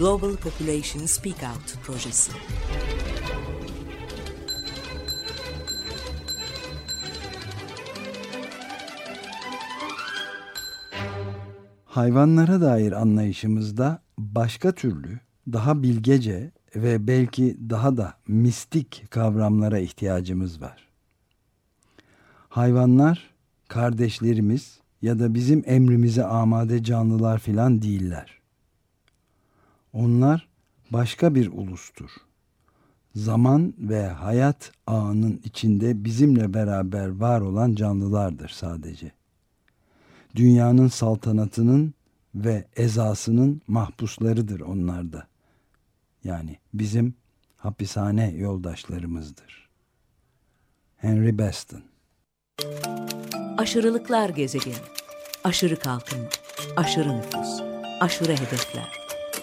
Global Population Speak Out projesi. Hayvanlara dair anlayışımızda başka türlü, daha bilgece ve belki daha da mistik kavramlara ihtiyacımız var. Hayvanlar kardeşlerimiz ya da bizim emrimize amade canlılar filan değiller. Onlar başka bir ulustur. Zaman ve hayat ağının içinde bizimle beraber var olan canlılardır sadece. Dünyanın saltanatının ve ezasının mahpuslarıdır onlar da. Yani bizim hapishane yoldaşlarımızdır. Henry Beston Aşırılıklar gezegeni. Aşırı kalkınma, aşırı nüfus, aşırı hedefler.